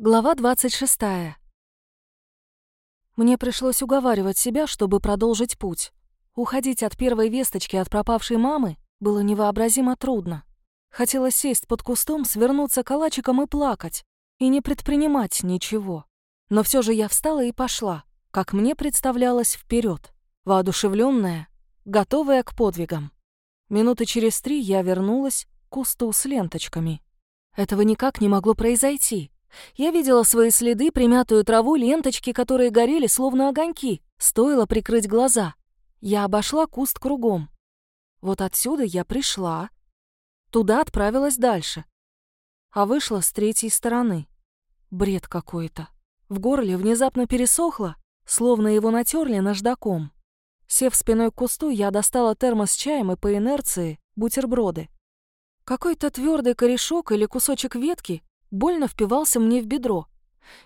Глава 26. Мне пришлось уговаривать себя, чтобы продолжить путь. Уходить от первой весточки от пропавшей мамы было невообразимо трудно. Хотелось сесть под кустом, свернуться калачиком и плакать, и не предпринимать ничего. Но все же я встала и пошла, как мне представлялось, вперед, воодушевленная, готовая к подвигам. Минуты через три я вернулась к кусту с ленточками. Этого никак не могло произойти. Я видела свои следы, примятую траву, ленточки, которые горели словно огоньки. Стоило прикрыть глаза. Я обошла куст кругом. Вот отсюда я пришла. Туда отправилась дальше. А вышла с третьей стороны. Бред какой-то. В горле внезапно пересохло, словно его натерли наждаком. Сев спиной к кусту, я достала термос с чаем и по инерции бутерброды. Какой-то твердый корешок или кусочек ветки больно впивался мне в бедро.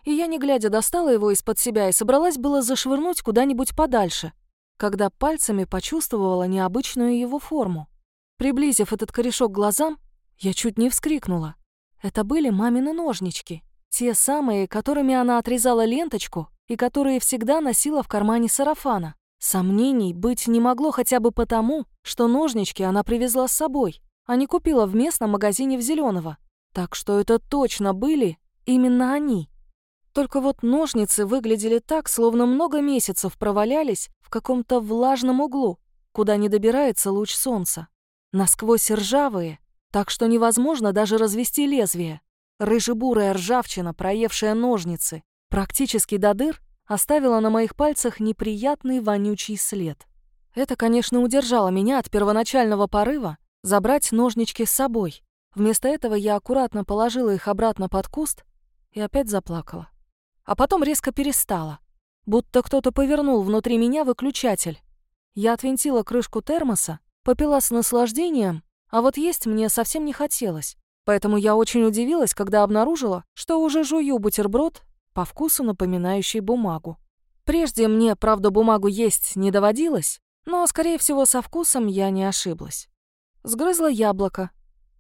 И я, не глядя, достала его из-под себя и собралась было зашвырнуть куда-нибудь подальше, когда пальцами почувствовала необычную его форму. Приблизив этот корешок к глазам, я чуть не вскрикнула. Это были мамины ножнички, те самые, которыми она отрезала ленточку и которые всегда носила в кармане сарафана. Сомнений быть не могло хотя бы потому, что ножнички она привезла с собой, а не купила в местном магазине в Зеленого. Так что это точно были именно они. Только вот ножницы выглядели так, словно много месяцев провалялись в каком-то влажном углу, куда не добирается луч солнца. Насквозь ржавые, так что невозможно даже развести лезвие. Рыжебурая ржавчина, проевшая ножницы, практически до дыр, оставила на моих пальцах неприятный вонючий след. Это, конечно, удержало меня от первоначального порыва забрать ножнички с собой, Вместо этого я аккуратно положила их обратно под куст и опять заплакала. А потом резко перестала, будто кто-то повернул внутри меня выключатель. Я отвинтила крышку термоса, попила с наслаждением, а вот есть мне совсем не хотелось. Поэтому я очень удивилась, когда обнаружила, что уже жую бутерброд, по вкусу напоминающий бумагу. Прежде мне, правда, бумагу есть не доводилось, но, скорее всего, со вкусом я не ошиблась. Сгрызла яблоко,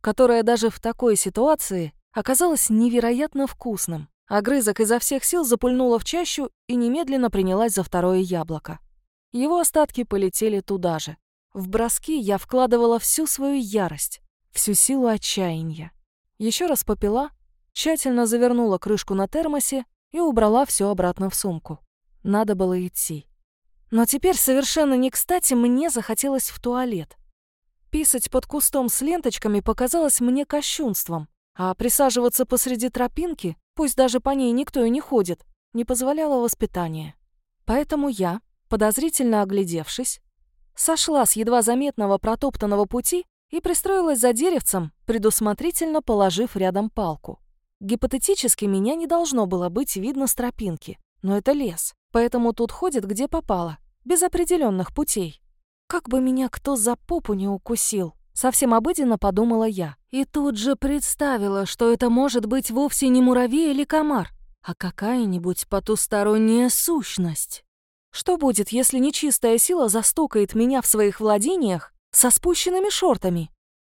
которое даже в такой ситуации оказалось невероятно вкусным. Огрызок изо всех сил запульнула в чащу и немедленно принялась за второе яблоко. Его остатки полетели туда же. В броски я вкладывала всю свою ярость, всю силу отчаяния. Еще раз попила, тщательно завернула крышку на термосе и убрала все обратно в сумку. Надо было идти. Но теперь совершенно не кстати мне захотелось в туалет. Писать под кустом с ленточками показалось мне кощунством, а присаживаться посреди тропинки, пусть даже по ней никто и не ходит, не позволяло воспитание. Поэтому я, подозрительно оглядевшись, сошла с едва заметного протоптанного пути и пристроилась за деревцем, предусмотрительно положив рядом палку. Гипотетически меня не должно было быть видно с тропинки, но это лес, поэтому тут ходит где попало, без определенных путей. Как бы меня кто за попу не укусил, совсем обыденно подумала я. И тут же представила, что это может быть вовсе не муравей или комар, а какая-нибудь потусторонняя сущность. Что будет, если нечистая сила застукает меня в своих владениях со спущенными шортами?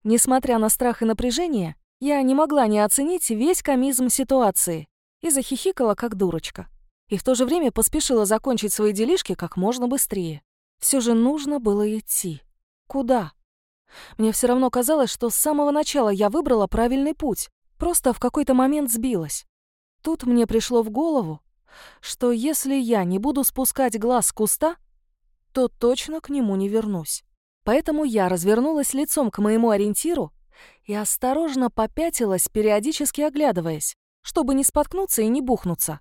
Несмотря на страх и напряжение, я не могла не оценить весь комизм ситуации и захихикала, как дурочка. И в то же время поспешила закончить свои делишки как можно быстрее. Все же нужно было идти. Куда? Мне все равно казалось, что с самого начала я выбрала правильный путь, просто в какой-то момент сбилась. Тут мне пришло в голову, что если я не буду спускать глаз с куста, то точно к нему не вернусь. Поэтому я развернулась лицом к моему ориентиру и осторожно попятилась, периодически оглядываясь, чтобы не споткнуться и не бухнуться.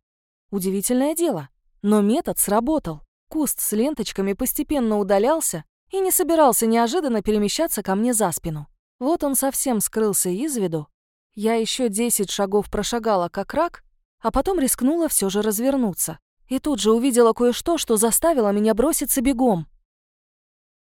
Удивительное дело, но метод сработал. Куст с ленточками постепенно удалялся и не собирался неожиданно перемещаться ко мне за спину. Вот он совсем скрылся из виду. Я еще десять шагов прошагала как рак, а потом рискнула все же развернуться. И тут же увидела кое-что, что заставило меня броситься бегом.